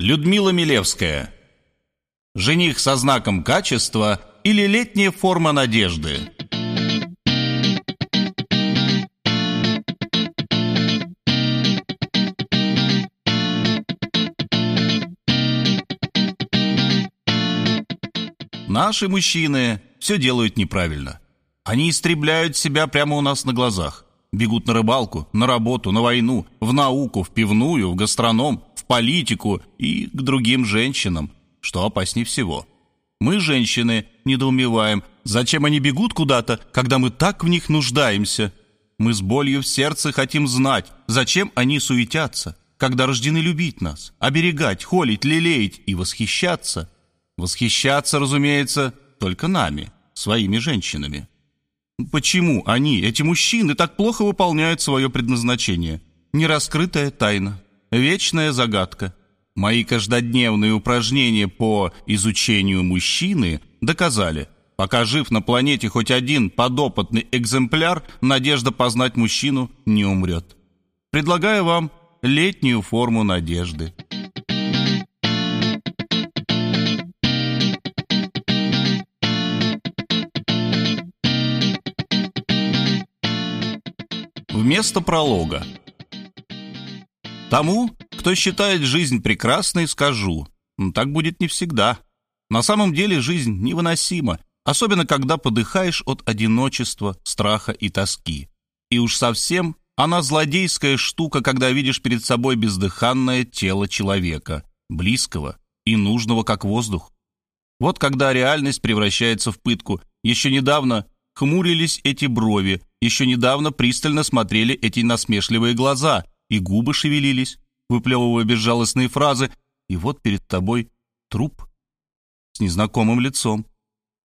Людмила Милевская. Жених со знаком качества или летняя форма надежды. Наши мужчины все делают неправильно. Они истребляют себя прямо у нас на глазах. Бегут на рыбалку, на работу, на войну, в науку, в пивную, в гастроном, политику и к другим женщинам, что опаснее всего. Мы, женщины, недоумеваем, зачем они бегут куда-то, когда мы так в них нуждаемся. Мы с болью в сердце хотим знать, зачем они суетятся, когда рождены любить нас, оберегать, холить, лелеять и восхищаться. Восхищаться, разумеется, только нами, своими женщинами. Почему они, эти мужчины, так плохо выполняют свое предназначение? Нераскрытая тайна, вечная загадка. Мои каждодневные упражнения по изучению мужчины доказали, пока жив на планете хоть один подопытный экземпляр, надежда познать мужчину не умрет. Предлагаю вам летнюю форму надежды. Вместо пролога. Тому, кто считает жизнь прекрасной, скажу, так будет не всегда. На самом деле жизнь невыносима, особенно когда подыхаешь от одиночества, страха и тоски. И уж совсем она злодейская штука, когда видишь перед собой бездыханное тело человека, близкого и нужного как воздух. Вот когда реальность превращается в пытку. Еще недавно хмурились эти брови, еще недавно пристально смотрели эти насмешливые глаза, и губы шевелились, выплевывая безжалостные фразы, и вот перед тобой труп с незнакомым лицом,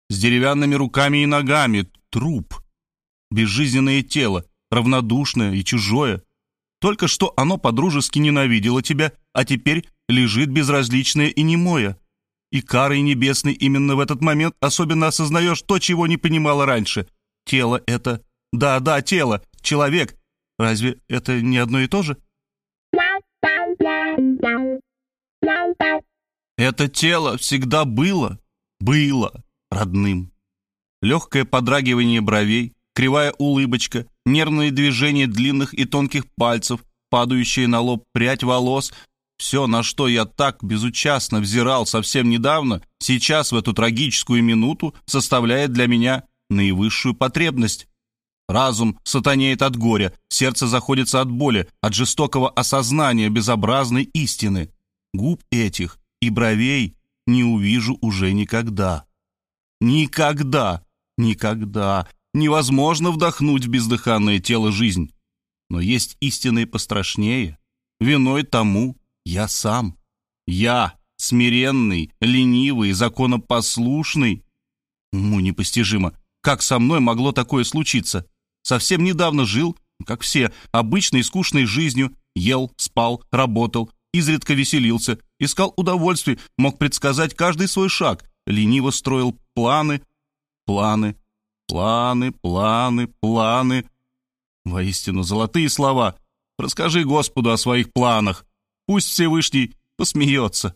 с деревянными руками и ногами, труп, безжизненное тело, равнодушное и чужое. Только что оно подружески ненавидело тебя, а теперь лежит безразличное и немое. И карой небесной именно в этот момент особенно осознаешь то, чего не понимала раньше. Тело это да, да, тело, человек. Разве это не одно и то же? Это тело всегда было, было родным. Легкое подрагивание бровей, кривая улыбочка, нервные движения длинных и тонких пальцев, падающие на лоб прядь волос — все, на что я так безучастно взирал совсем недавно, сейчас, в эту трагическую минуту, составляет для меня наивысшую потребность. Разум сатанеет от горя, сердце заходится от боли, от жестокого осознания безобразной истины. Губ этих и бровей не увижу уже никогда. Никогда, никогда невозможно вдохнуть в бездыханное тело жизнь. Но есть истины пострашнее. Виной тому я сам. Я, смиренный, ленивый, законопослушный. Уму непостижимо, как со мной могло такое случиться? Совсем недавно жил, как все, обычной скучной жизнью, ел, спал, работал, изредка веселился, искал удовольствий, мог предсказать каждый свой шаг, лениво строил планы, планы, планы, планы, планы. Воистину, золотые слова. Расскажи Господу о своих планах. Пусть Всевышний посмеется.